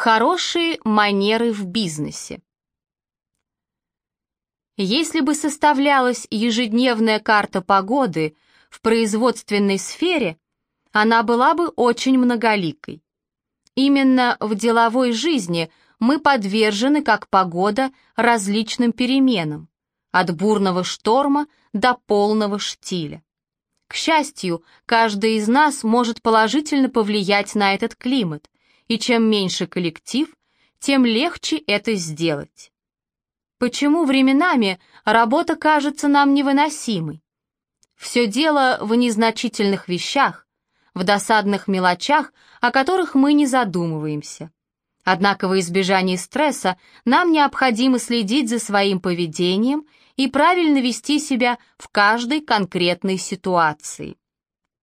Хорошие манеры в бизнесе. Если бы составлялась ежедневная карта погоды в производственной сфере, она была бы очень многоликой. Именно в деловой жизни мы подвержены, как погода, различным переменам, от бурного шторма до полного штиля. К счастью, каждый из нас может положительно повлиять на этот климат, и чем меньше коллектив, тем легче это сделать. Почему временами работа кажется нам невыносимой? Все дело в незначительных вещах, в досадных мелочах, о которых мы не задумываемся. Однако во избежание стресса нам необходимо следить за своим поведением и правильно вести себя в каждой конкретной ситуации.